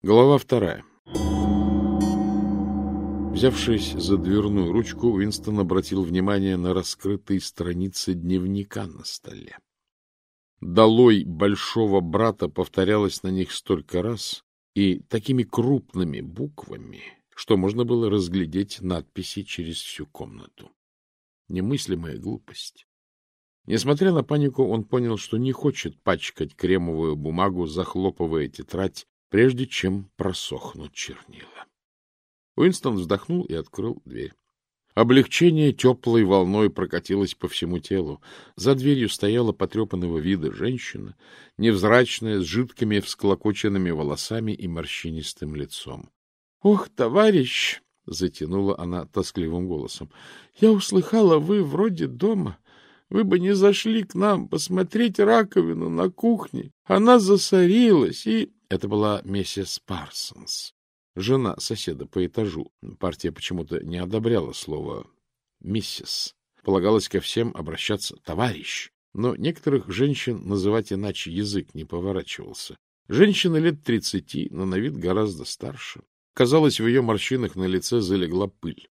Глава вторая. Взявшись за дверную ручку, Уинстон обратил внимание на раскрытые страницы дневника на столе. «Долой большого брата» повторялось на них столько раз и такими крупными буквами, что можно было разглядеть надписи через всю комнату. Немыслимая глупость. Несмотря на панику, он понял, что не хочет пачкать кремовую бумагу, захлопывая тетрадь прежде чем просохнут чернила. Уинстон вздохнул и открыл дверь. Облегчение теплой волной прокатилось по всему телу. За дверью стояла потрепанного вида женщина, невзрачная, с жидкими всклокоченными волосами и морщинистым лицом. — Ох, товарищ! — затянула она тоскливым голосом. — Я услыхала, вы вроде дома. Вы бы не зашли к нам посмотреть раковину на кухне. Она засорилась и... Это была миссис Парсонс, жена соседа по этажу. Партия почему-то не одобряла слово «миссис». Полагалось ко всем обращаться «товарищ». Но некоторых женщин называть иначе язык не поворачивался. Женщина лет тридцати, но на вид гораздо старше. Казалось, в ее морщинах на лице залегла пыль.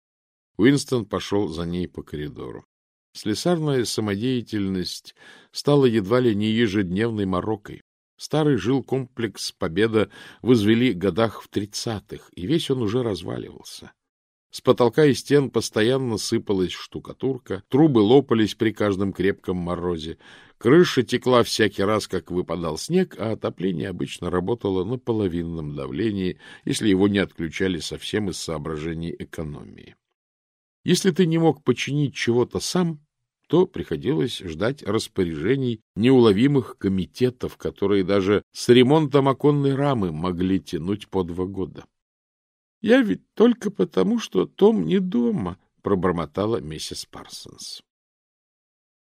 Уинстон пошел за ней по коридору. Слесарная самодеятельность стала едва ли не ежедневной морокой. Старый жилкомплекс «Победа» возвели годах в тридцатых, и весь он уже разваливался. С потолка и стен постоянно сыпалась штукатурка, трубы лопались при каждом крепком морозе, крыша текла всякий раз, как выпадал снег, а отопление обычно работало на половинном давлении, если его не отключали совсем из соображений экономии. Если ты не мог починить чего-то сам, то приходилось ждать распоряжений неуловимых комитетов, которые даже с ремонтом оконной рамы могли тянуть по два года. — Я ведь только потому, что Том не дома, — пробормотала миссис Парсонс.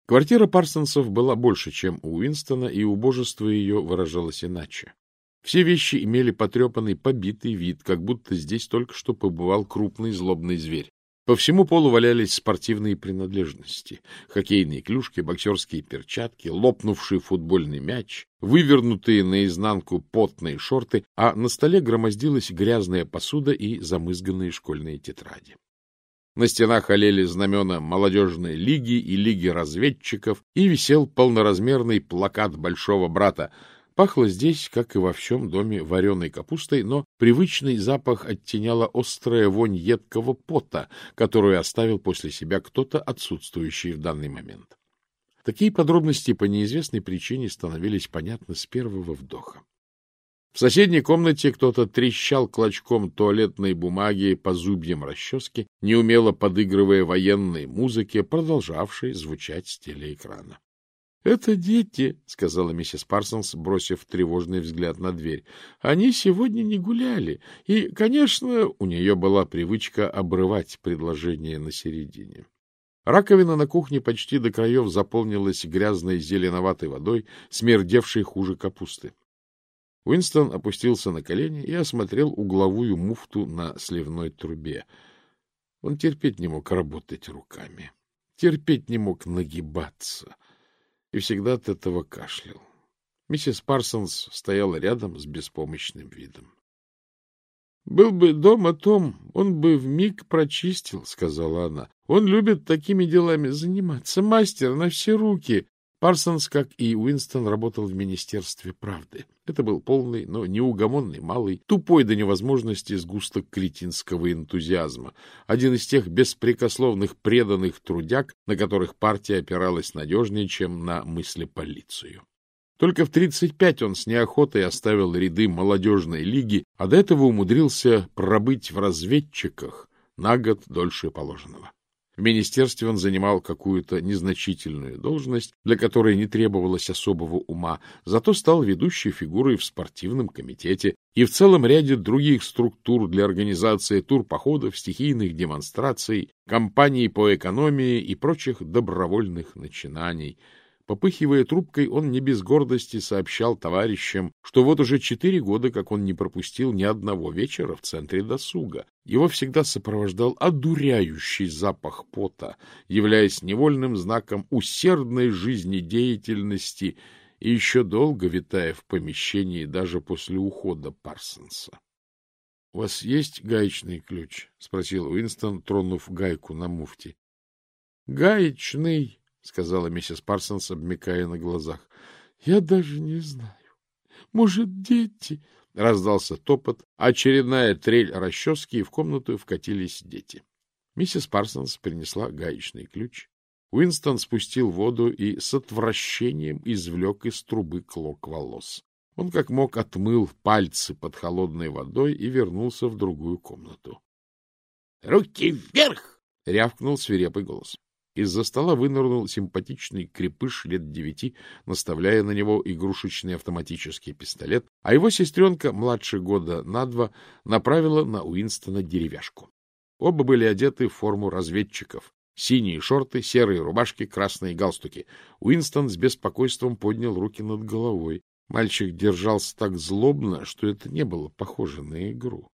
Квартира Парсонсов была больше, чем у Уинстона, и убожество ее выражалось иначе. Все вещи имели потрепанный, побитый вид, как будто здесь только что побывал крупный злобный зверь. По всему полу валялись спортивные принадлежности. Хоккейные клюшки, боксерские перчатки, лопнувший футбольный мяч, вывернутые наизнанку потные шорты, а на столе громоздилась грязная посуда и замызганные школьные тетради. На стенах олели знамена молодежной лиги и лиги разведчиков, и висел полноразмерный плакат большого брата — Пахло здесь, как и во всем доме, вареной капустой, но привычный запах оттеняла острая вонь едкого пота, которую оставил после себя кто-то, отсутствующий в данный момент. Такие подробности по неизвестной причине становились понятны с первого вдоха. В соседней комнате кто-то трещал клочком туалетной бумаги по зубьям расчески, неумело подыгрывая военной музыке, продолжавшей звучать с телеэкрана. — Это дети, — сказала миссис Парсонс, бросив тревожный взгляд на дверь. — Они сегодня не гуляли. И, конечно, у нее была привычка обрывать предложение на середине. Раковина на кухне почти до краев заполнилась грязной зеленоватой водой, смердевшей хуже капусты. Уинстон опустился на колени и осмотрел угловую муфту на сливной трубе. Он терпеть не мог работать руками, терпеть не мог нагибаться — и всегда от этого кашлял. Миссис Парсонс стояла рядом с беспомощным видом. — Был бы дома Том, он бы вмиг прочистил, — сказала она. — Он любит такими делами заниматься. Мастер на все руки. Парсонс, как и Уинстон, работал в Министерстве правды. Это был полный, но неугомонный, малый, тупой до невозможности сгусток кретинского энтузиазма. Один из тех беспрекословных преданных трудяг, на которых партия опиралась надежнее, чем на мыслеполицию. Только в 35 он с неохотой оставил ряды молодежной лиги, а до этого умудрился пробыть в разведчиках на год дольше положенного. В министерстве он занимал какую-то незначительную должность, для которой не требовалось особого ума, зато стал ведущей фигурой в спортивном комитете и в целом ряде других структур для организации турпоходов, стихийных демонстраций, кампаний по экономии и прочих добровольных начинаний – Попыхивая трубкой, он не без гордости сообщал товарищам, что вот уже четыре года, как он не пропустил ни одного вечера в центре досуга. Его всегда сопровождал одуряющий запах пота, являясь невольным знаком усердной жизнедеятельности и еще долго витая в помещении даже после ухода Парсонса. — У вас есть гаечный ключ? — спросил Уинстон, тронув гайку на муфте. — Гаечный, — сказала миссис Парсонс, обмякая на глазах. — Я даже не знаю. Может, дети... Раздался топот, очередная трель расчески, и в комнату вкатились дети. Миссис Парсонс принесла гаечный ключ. Уинстон спустил воду и с отвращением извлек из трубы клок волос. Он как мог отмыл пальцы под холодной водой и вернулся в другую комнату. — Руки вверх! — рявкнул свирепый голос. Из-за стола вынырнул симпатичный крепыш лет девяти, наставляя на него игрушечный автоматический пистолет, а его сестренка, младше года на два, направила на Уинстона деревяшку. Оба были одеты в форму разведчиков. Синие шорты, серые рубашки, красные галстуки. Уинстон с беспокойством поднял руки над головой. Мальчик держался так злобно, что это не было похоже на игру.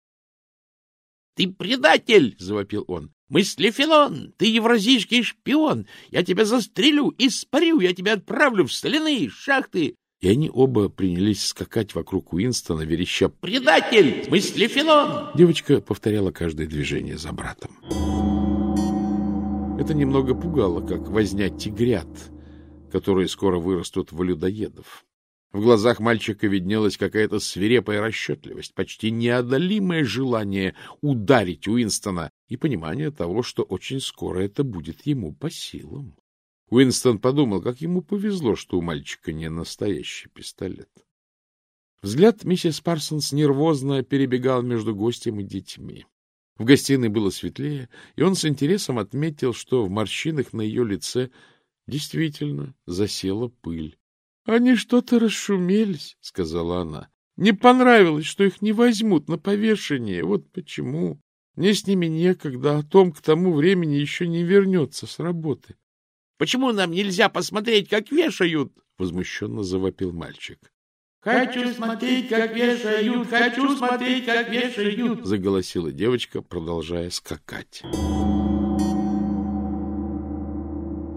— Ты предатель! — завопил он. — Мыслефилон! Ты евразийский шпион! Я тебя застрелю, испарю, я тебя отправлю в соляные шахты! И они оба принялись скакать вокруг Уинстона, вереща «Предатель! Мыслефилон!» Девочка повторяла каждое движение за братом. Это немного пугало, как возня тигрят, которые скоро вырастут в людоедов. В глазах мальчика виднелась какая-то свирепая расчетливость, почти неодолимое желание ударить Уинстона и понимание того, что очень скоро это будет ему по силам. Уинстон подумал, как ему повезло, что у мальчика не настоящий пистолет. Взгляд миссис Парсонс нервозно перебегал между гостем и детьми. В гостиной было светлее, и он с интересом отметил, что в морщинах на ее лице действительно засела пыль. — Они что-то расшумелись, — сказала она. — Не понравилось, что их не возьмут на повешение. Вот почему. Мне с ними некогда, а Том к тому времени еще не вернется с работы. — Почему нам нельзя посмотреть, как вешают? — возмущенно завопил мальчик. — Хочу смотреть, как вешают! Хочу смотреть, как вешают! — заголосила девочка, продолжая скакать.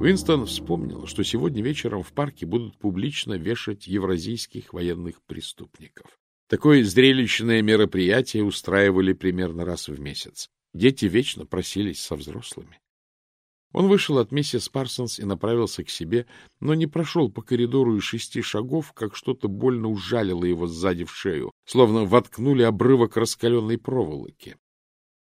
Уинстон вспомнил, что сегодня вечером в парке будут публично вешать евразийских военных преступников. Такое зрелищное мероприятие устраивали примерно раз в месяц. Дети вечно просились со взрослыми. Он вышел от миссис Парсонс и направился к себе, но не прошел по коридору и шести шагов, как что-то больно ужалило его сзади в шею, словно воткнули обрывок раскаленной проволоки.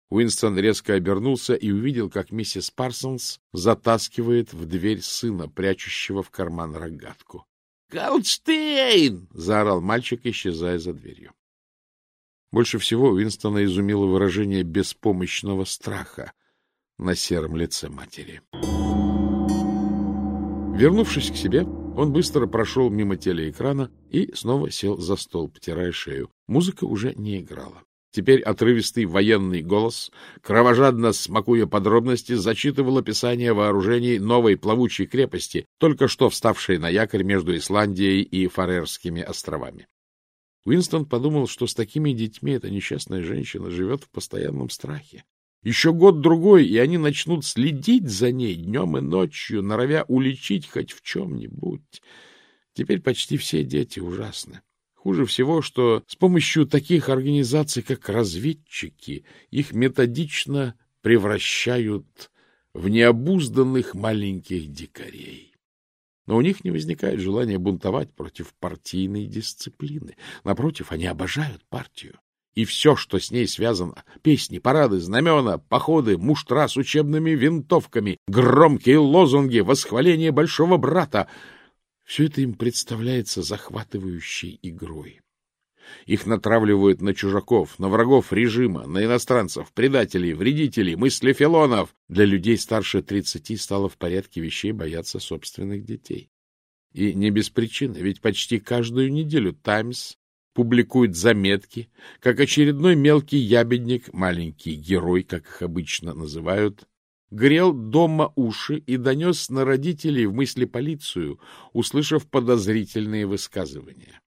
Уинстон резко обернулся и увидел, как миссис Парсонс затаскивает в дверь сына, прячущего в карман рогатку. «Голдштейн!» — заорал мальчик, исчезая за дверью. Больше всего Уинстона изумило выражение беспомощного страха на сером лице матери. Вернувшись к себе, он быстро прошел мимо телеэкрана и снова сел за стол, потирая шею. Музыка уже не играла. Теперь отрывистый военный голос, кровожадно смакуя подробности, зачитывал описание вооружений новой плавучей крепости, только что вставшей на якорь между Исландией и Фарерскими островами. Уинстон подумал, что с такими детьми эта несчастная женщина живет в постоянном страхе. Еще год-другой, и они начнут следить за ней днем и ночью, норовя уличить хоть в чем-нибудь. Теперь почти все дети ужасны. Хуже всего, что с помощью таких организаций, как разведчики, их методично превращают в необузданных маленьких дикарей. Но у них не возникает желания бунтовать против партийной дисциплины. Напротив, они обожают партию. И все, что с ней связано — песни, парады, знамена, походы, муштра с учебными винтовками, громкие лозунги, восхваление большого брата — все это им представляется захватывающей игрой. Их натравливают на чужаков, на врагов режима, на иностранцев, предателей, вредителей, мыслефилонов. Для людей старше тридцати стало в порядке вещей бояться собственных детей. И не без причины, ведь почти каждую неделю «Таймс» публикует заметки, как очередной мелкий ябедник, маленький герой, как их обычно называют, грел дома уши и донес на родителей в мысли полицию, услышав подозрительные высказывания.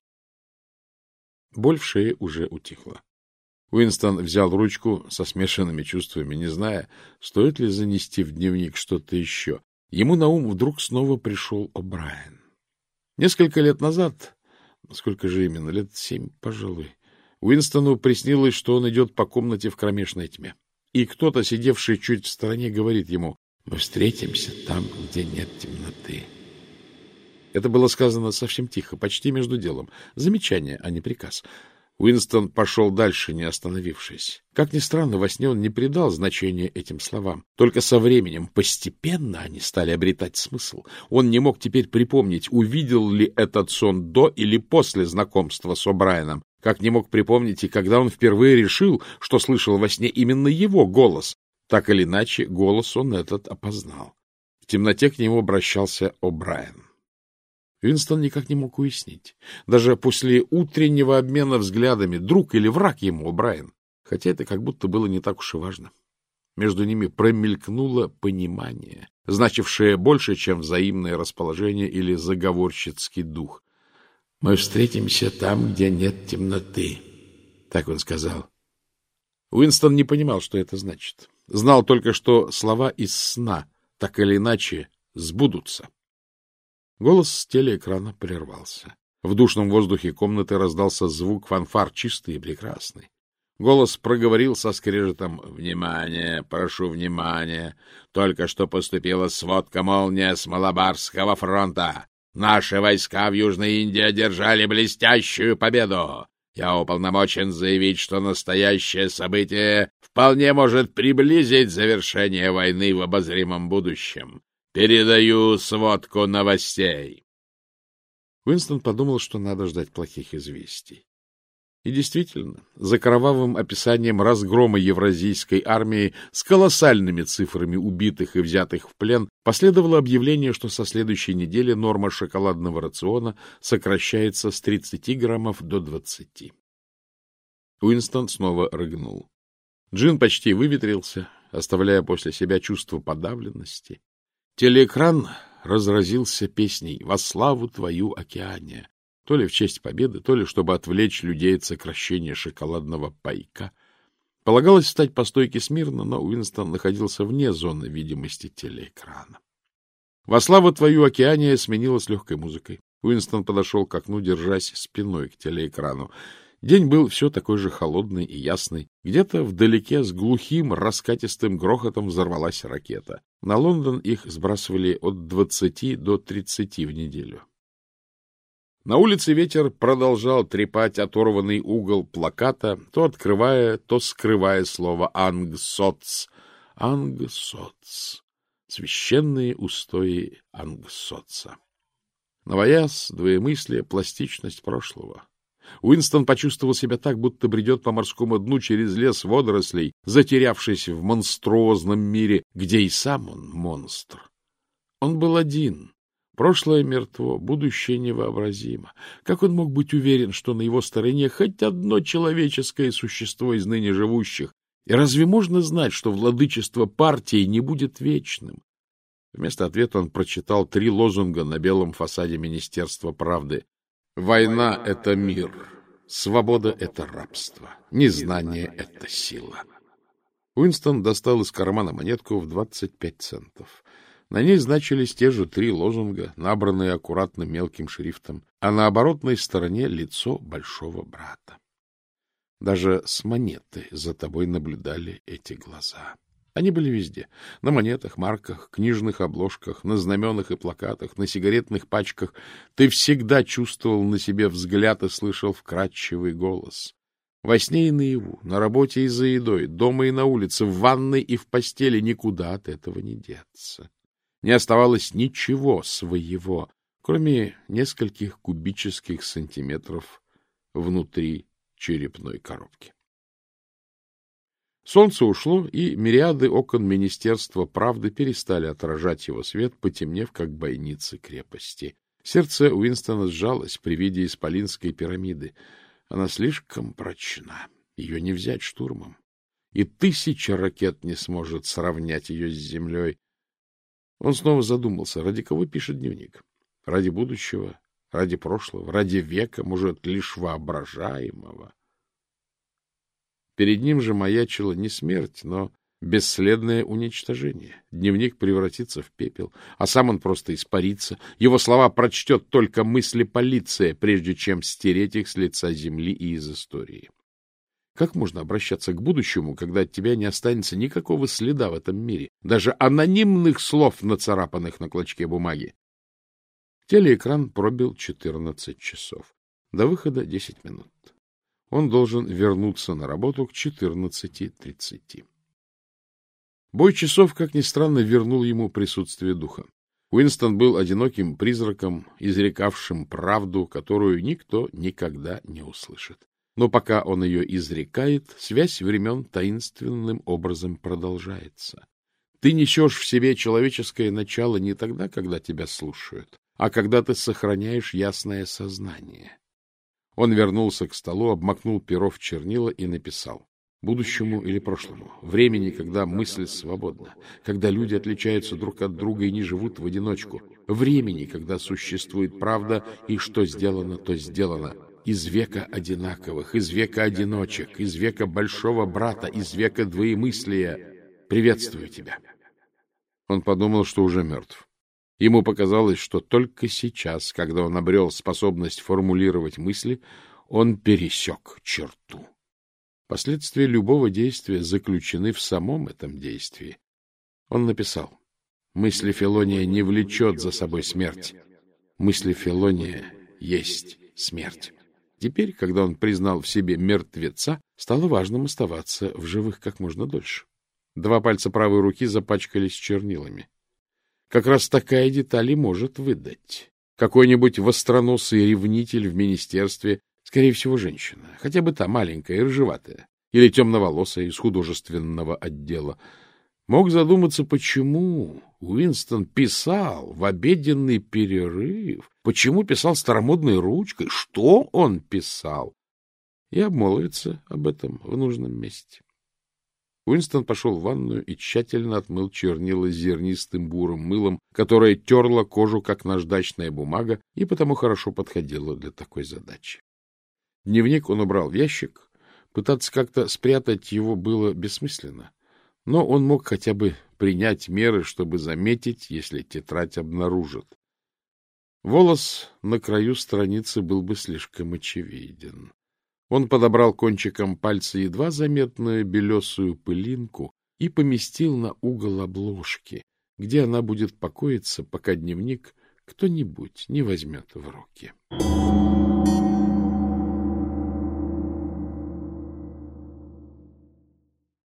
Боль в шее уже утихла. Уинстон взял ручку со смешанными чувствами, не зная, стоит ли занести в дневник что-то еще. Ему на ум вдруг снова пришел О'Брайен. Несколько лет назад, сколько же именно, лет семь, пожалуй, Уинстону приснилось, что он идет по комнате в кромешной тьме. И кто-то, сидевший чуть в стороне, говорит ему, «Мы встретимся там, где нет темноты». Это было сказано совсем тихо, почти между делом. Замечание, а не приказ. Уинстон пошел дальше, не остановившись. Как ни странно, во сне он не придал значения этим словам. Только со временем, постепенно они стали обретать смысл. Он не мог теперь припомнить, увидел ли этот сон до или после знакомства с О'Брайеном, как не мог припомнить и когда он впервые решил, что слышал во сне именно его голос. Так или иначе, голос он этот опознал. В темноте к нему обращался О'Брайен. Винстон никак не мог уяснить. Даже после утреннего обмена взглядами, друг или враг ему, Брайан. Хотя это как будто было не так уж и важно. Между ними промелькнуло понимание, значившее больше, чем взаимное расположение или заговорщицкий дух. — Мы встретимся там, где нет темноты, — так он сказал. Уинстон не понимал, что это значит. Знал только, что слова из сна, так или иначе, сбудутся. Голос с телеэкрана прервался. В душном воздухе комнаты раздался звук фанфар, чистый и прекрасный. Голос проговорил со скрежетом «Внимание! Прошу внимания! Только что поступила сводка молния с Малабарского фронта. Наши войска в Южной Индии одержали блестящую победу. Я уполномочен заявить, что настоящее событие вполне может приблизить завершение войны в обозримом будущем. Передаю сводку новостей. Уинстон подумал, что надо ждать плохих известий. И действительно, за кровавым описанием разгрома евразийской армии с колоссальными цифрами убитых и взятых в плен последовало объявление, что со следующей недели норма шоколадного рациона сокращается с 30 граммов до 20. Уинстон снова рыгнул. Джин почти выветрился, оставляя после себя чувство подавленности. Телеэкран разразился песней «Во славу твою, океане», то ли в честь победы, то ли чтобы отвлечь людей от сокращения шоколадного пайка. Полагалось встать по стойке смирно, но Уинстон находился вне зоны видимости телеэкрана. «Во славу твою, океане» сменилась легкой музыкой. Уинстон подошел к окну, держась спиной к телеэкрану. День был все такой же холодный и ясный. Где-то вдалеке с глухим раскатистым грохотом взорвалась ракета. На Лондон их сбрасывали от 20 до 30 в неделю. На улице ветер продолжал трепать оторванный угол плаката, то открывая, то скрывая слово «ангсоц». «Ангсоц» — священные устои ангсоца. Новояз, двоемыслие, пластичность прошлого. Уинстон почувствовал себя так, будто бредет по морскому дну через лес водорослей, затерявшись в монструозном мире, где и сам он монстр. Он был один. Прошлое мертво, будущее невообразимо. Как он мог быть уверен, что на его стороне хоть одно человеческое существо из ныне живущих? И разве можно знать, что владычество партии не будет вечным? Вместо ответа он прочитал три лозунга на белом фасаде Министерства правды. Война — это мир, свобода — это рабство, незнание — это сила. Уинстон достал из кармана монетку в 25 центов. На ней значились те же три лозунга, набранные аккуратно мелким шрифтом, а на оборотной стороне лицо большого брата. Даже с монеты за тобой наблюдали эти глаза. Они были везде. На монетах, марках, книжных обложках, на знаменах и плакатах, на сигаретных пачках. Ты всегда чувствовал на себе взгляд и слышал вкрадчивый голос. Во сне и наяву, на работе и за едой, дома и на улице, в ванной и в постели никуда от этого не деться. Не оставалось ничего своего, кроме нескольких кубических сантиметров внутри черепной коробки. Солнце ушло, и мириады окон Министерства правды перестали отражать его свет, потемнев, как бойницы крепости. Сердце Уинстона сжалось при виде исполинской пирамиды. Она слишком прочна, ее не взять штурмом. И тысяча ракет не сможет сравнять ее с землей. Он снова задумался, ради кого пишет дневник? Ради будущего, ради прошлого, ради века, может, лишь воображаемого. Перед ним же маячила не смерть, но бесследное уничтожение. Дневник превратится в пепел, а сам он просто испарится. Его слова прочтет только мысли полиция, прежде чем стереть их с лица земли и из истории. Как можно обращаться к будущему, когда от тебя не останется никакого следа в этом мире, даже анонимных слов, нацарапанных на клочке бумаги? Телеэкран пробил 14 часов. До выхода 10 минут. Он должен вернуться на работу к 14.30. Бой часов, как ни странно, вернул ему присутствие духа. Уинстон был одиноким призраком, изрекавшим правду, которую никто никогда не услышит. Но пока он ее изрекает, связь времен таинственным образом продолжается. Ты несешь в себе человеческое начало не тогда, когда тебя слушают, а когда ты сохраняешь ясное сознание. Он вернулся к столу, обмакнул перо в чернила и написал. Будущему или прошлому, времени, когда мысль свободна, когда люди отличаются друг от друга и не живут в одиночку, времени, когда существует правда и что сделано, то сделано, из века одинаковых, из века одиночек, из века большого брата, из века двоемыслия. Приветствую тебя. Он подумал, что уже мертв. Ему показалось, что только сейчас, когда он обрел способность формулировать мысли, он пересек черту. Последствия любого действия заключены в самом этом действии. Он написал, «Мысли Филония не влечет за собой смерть. Мысли Филония есть смерть». Теперь, когда он признал в себе мертвеца, стало важным оставаться в живых как можно дольше. Два пальца правой руки запачкались чернилами. Как раз такая деталь и может выдать. Какой-нибудь востроносый ревнитель в министерстве, скорее всего, женщина, хотя бы та маленькая и рыжеватая, или темноволосая из художественного отдела, мог задуматься, почему Уинстон писал в обеденный перерыв, почему писал старомодной ручкой, что он писал, и обмолвиться об этом в нужном месте. Уинстон пошел в ванную и тщательно отмыл чернила зернистым бурым мылом, которое терло кожу, как наждачная бумага, и потому хорошо подходило для такой задачи. Дневник он убрал в ящик. Пытаться как-то спрятать его было бессмысленно но он мог хотя бы принять меры, чтобы заметить, если тетрадь обнаружат. Волос на краю страницы был бы слишком очевиден. Он подобрал кончиком пальца едва заметную белесую пылинку и поместил на угол обложки, где она будет покоиться, пока дневник кто-нибудь не возьмет в руки.